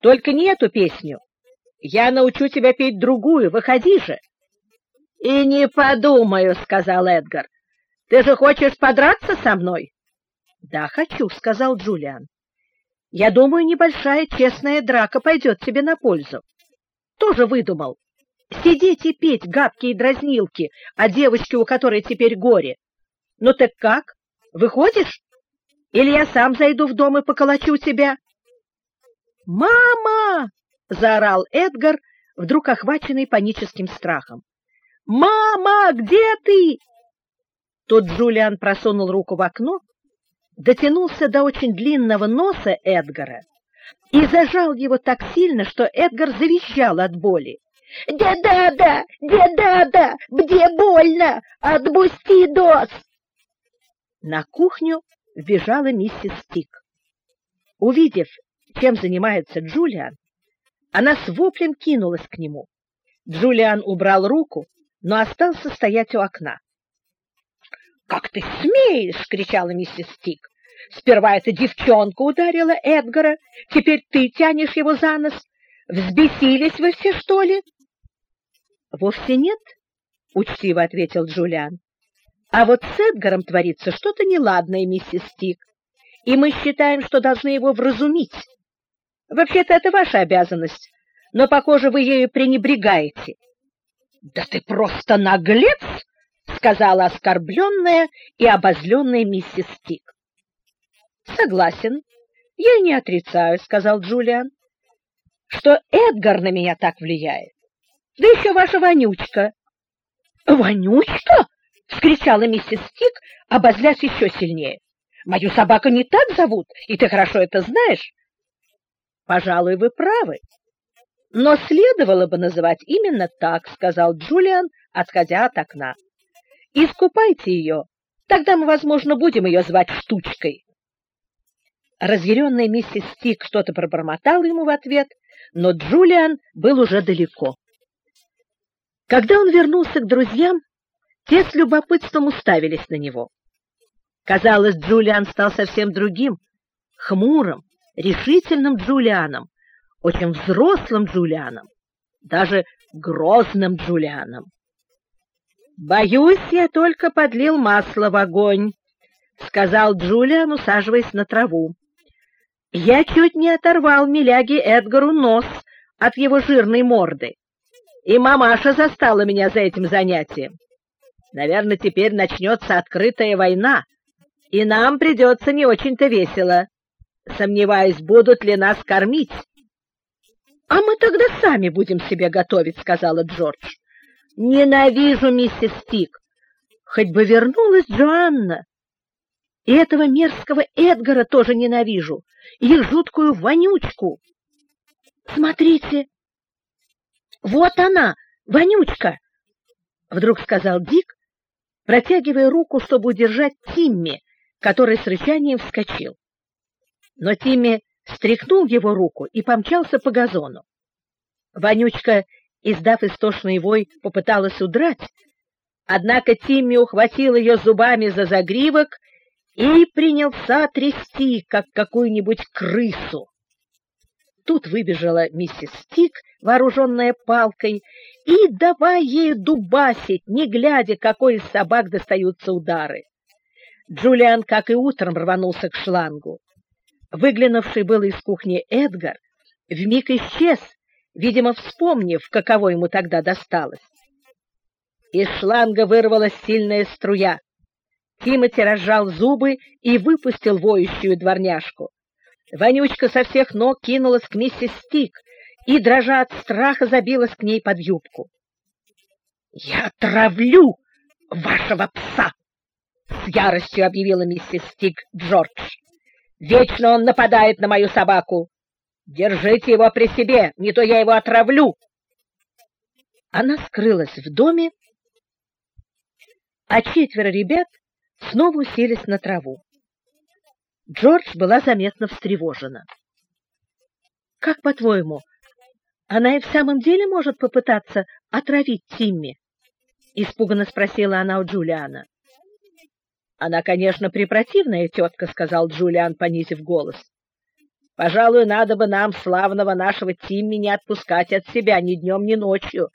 Только не эту песню. Я научу тебя петь другую. Выходи же. — И не подумаю, — сказал Эдгар. — Ты же хочешь подраться со мной? — Да, хочу, — сказал Джулиан. — Я думаю, небольшая честная драка пойдет тебе на пользу. Тоже выдумал. Сидеть и петь гадкие дразнилки о девочке, у которой теперь горе. Ну так как? Выходишь? Или я сам зайду в дом и поколочу тебя? «Мама!» — заорал Эдгар, вдруг охваченный паническим страхом. «Мама, где ты?» Тут Джулиан просунул руку в окно, дотянулся до очень длинного носа Эдгара и зажал его так сильно, что Эдгар завизжал от боли. «Дедада! Дедада! Где больно? Отпусти, Дос!» На кухню вбежала миссис Стик. Увидев, чем занимается Джулиан, она с воплем кинулась к нему. Джулиан убрал руку, но остался стоять у окна. «Как ты смеешь!» — кричала миссис Стик. «Сперва эта девчонка ударила Эдгара, теперь ты тянешь его за нос. Взбесились вы все, что ли?» «Вовсе нет», — учтиво ответил Джулиан. «А вот с Эдгаром творится что-то неладное, миссис Стик, и мы считаем, что должны его вразумить. Вообще-то это ваша обязанность, но, похоже, вы ею пренебрегаете». «Да ты просто наглец!» — сказала оскорбленная и обозленная миссис Стик. «Согласен, я не отрицаю», — сказал Джулиан, — «что Эдгар на меня так влияет. Да еще ваша вонючка». «Вонючка?» — вскричала миссис Стик, обозлясь еще сильнее. «Мою собаку не так зовут, и ты хорошо это знаешь». «Пожалуй, вы правы», но следовало бы называть именно так, сказал Джулиан, отходя от окна. Искупайте ее, тогда мы, возможно, будем ее звать штучкой. Разъяренная миссис Стик что-то пробормотала ему в ответ, но Джулиан был уже далеко. Когда он вернулся к друзьям, те с любопытством уставились на него. Казалось, Джулиан стал совсем другим, хмурым, решительным Джулианом, очень взрослым Джулианом, даже грозным Джулианом. «Боюсь, я только подлил масло в огонь», — сказал Джулиан, усаживаясь на траву. «Я чуть не оторвал миляги Эдгару нос от его жирной морды, и мамаша застала меня за этим занятием. Наверное, теперь начнется открытая война, и нам придется не очень-то весело. Сомневаюсь, будут ли нас кормить». «А мы тогда сами будем себе готовить», — сказала Джордж. «Ненавижу миссис Стик. Хоть бы вернулась Джоанна. И этого мерзкого Эдгара тоже ненавижу, их жуткую вонючку. Смотрите, вот она, вонючка!» Вдруг сказал Дик, протягивая руку, чтобы удержать Тимми, который с рычанием вскочил. Но Тимми стряхнул его руку и помчался по газону. Вонючка, издав истошный вой, попыталась удрать, однако Тимми ухватил ее зубами за загривок и принялся трясти, как какую-нибудь крысу. Тут выбежала миссис Стик, вооруженная палкой, и давай ей дубасить, не глядя, какой из собак достаются удары. Джулиан, как и утром, рванулся к шлангу. Выглянувший был из кухни Эдгар вмиг исчез, видимо, вспомнив, каково ему тогда досталось. Из шланга вырвалась сильная струя. Тимоти разжал зубы и выпустил воющую дворняжку. Вонючка со всех ног кинулась к миссис Стик и, дрожа от страха, забилась к ней под юбку. «Я травлю вашего пса!» — с яростью объявила миссис Стик Джордж. Вечно он нападает на мою собаку. Держите его при себе, не то я его отравлю. Она скрылась в доме, а четверо ребят снова уселись на траву. Джордж была заметно встревожена. «Как, по-твоему, она и в самом деле может попытаться отравить Тимми?» — испуганно спросила она у Джулиана. Она, конечно, препротивная тетка, — сказал Джулиан, понизив голос. Пожалуй, надо бы нам славного нашего Тимми не отпускать от себя ни днем, ни ночью,